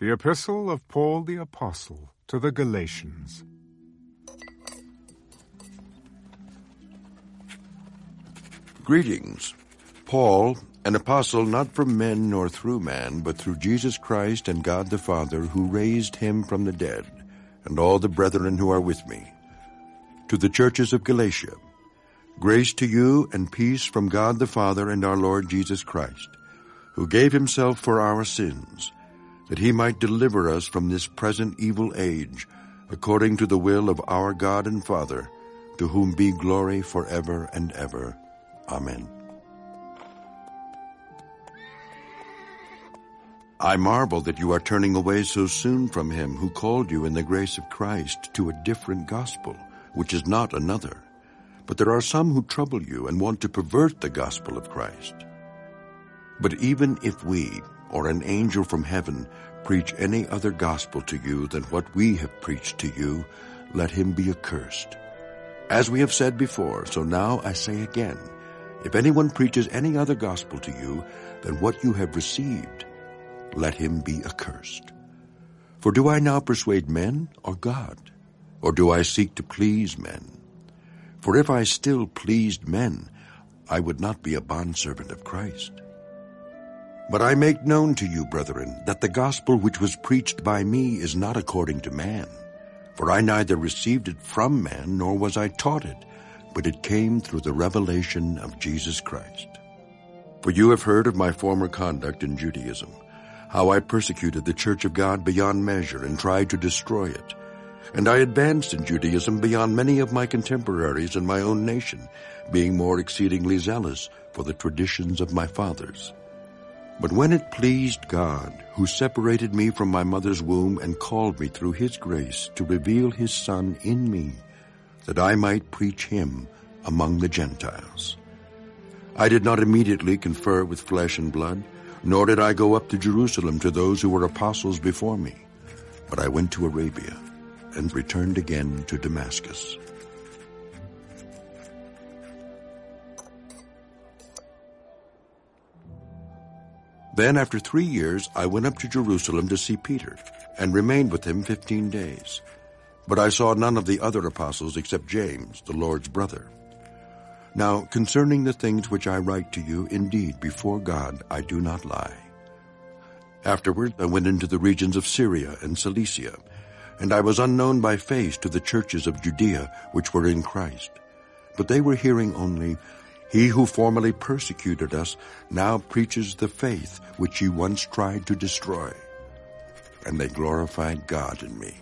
The Epistle of Paul the Apostle to the Galatians. Greetings. Paul, an apostle not from men nor through man, but through Jesus Christ and God the Father, who raised him from the dead, and all the brethren who are with me. To the churches of Galatia, grace to you and peace from God the Father and our Lord Jesus Christ, who gave himself for our sins, that he might deliver us from this present evil age, according to the will of our God and Father, to whom be glory forever and ever. Amen. I marvel that you are turning away so soon from him who called you in the grace of Christ to a different gospel, which is not another. But there are some who trouble you and want to pervert the gospel of Christ. But even if we, or an angel from heaven, preach any other gospel to you than what we have preached to you, let him be accursed. As we have said before, so now I say again, if anyone preaches any other gospel to you than what you have received, let him be accursed. For do I now persuade men or God? Or do I seek to please men? For if I still pleased men, I would not be a bondservant of Christ. But I make known to you, brethren, that the gospel which was preached by me is not according to man. For I neither received it from man, nor was I taught it, but it came through the revelation of Jesus Christ. For you have heard of my former conduct in Judaism, how I persecuted the church of God beyond measure and tried to destroy it. And I advanced in Judaism beyond many of my contemporaries in my own nation, being more exceedingly zealous for the traditions of my fathers. But when it pleased God, who separated me from my mother's womb and called me through his grace to reveal his Son in me, that I might preach him among the Gentiles. I did not immediately confer with flesh and blood, nor did I go up to Jerusalem to those who were apostles before me, but I went to Arabia and returned again to Damascus. Then after three years I went up to Jerusalem to see Peter, and remained with him fifteen days. But I saw none of the other apostles except James, the Lord's brother. Now concerning the things which I write to you, indeed, before God I do not lie. Afterward I went into the regions of Syria and Cilicia, and I was unknown by face to the churches of Judea which were in Christ. But they were hearing only, He who formerly persecuted us now preaches the faith which you once tried to destroy. And they glorified God in me.